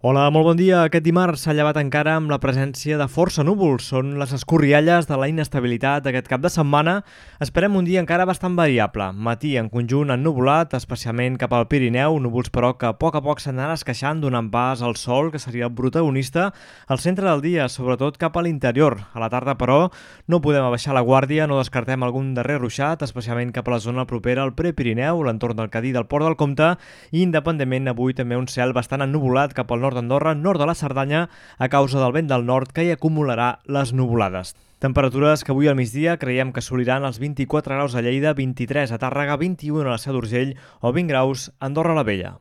Hola, molt bon dia. Aquest dimarts s'ha llevat encara amb la presència de força núvols. Són les escorrialles de la inestabilitat d'aquest cap de setmana. Esperem un dia encara bastant variable. Matí en conjunt ennuvolat, especialment cap al Pirineu, núvols però que a poc a poc s'anaran esqueixant donant pas al sol, que seria el protagonista, al centre del dia, sobretot cap a l'interior. A la tarda, però, no podem abaixar la guàrdia, no descartem algun darrer ruixat, especialment cap a la zona propera al Prepirineu, l'entorn del Cadí del Port del Comte, i independentment avui també un cel bastant ennuvolat cap al nord nord d'Andorra, nord de la Cerdanya, a causa del vent del nord que hi acumularà les nuvolades. Temperatures que avui al migdia creiem que assoliran els 24 graus a Lleida, 23 a Tàrrega, 21 a la Seu d'Urgell o 20 graus a Andorra la Vella.